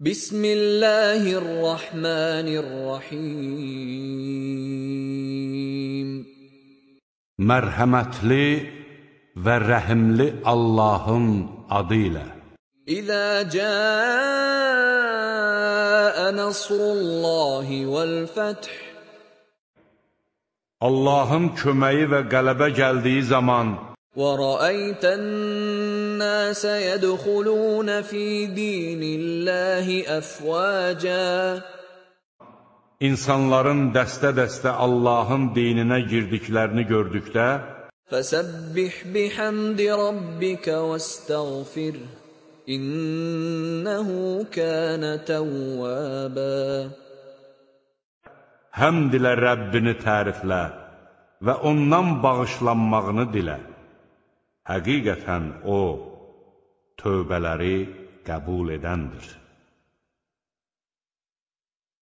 Bismillahirrahmanirrahim. Mərhəmətli və rəhimli Allahın adı ilə. İzə cəə nəsrullahi vəl-fəth Allahın köməyi və qələbə gəldiyi zaman وَرَأَيْتَ النَّاسَ يَدْخُلُونَ فِي دِينِ اللَّهِ أَفْوَاجًا İnsanların dəstə-dəstə Allahın dininə girdiklərini gördükdə فَسَبِّحْ بِحَمْدِ رَبِّكَ وَاسْتَغْفِرْ إِنَّهُ كَانَ تَوَّابًا Həmd ilə Rəbbini təriflə və ondan bağışlanmağını dilə. Həqiqətən O, tövbələri qəbul edəndir.